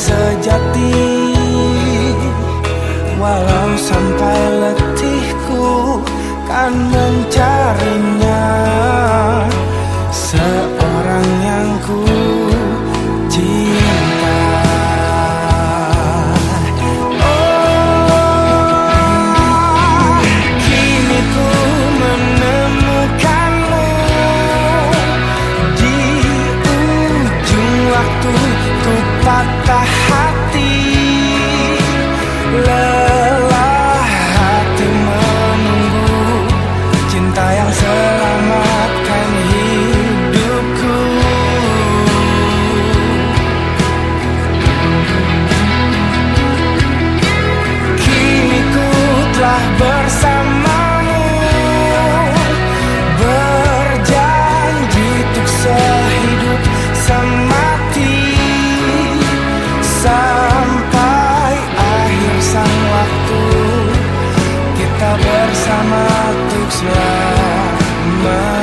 sejati. Walau sampai letihku kan mencarinya. bersama tuk selamat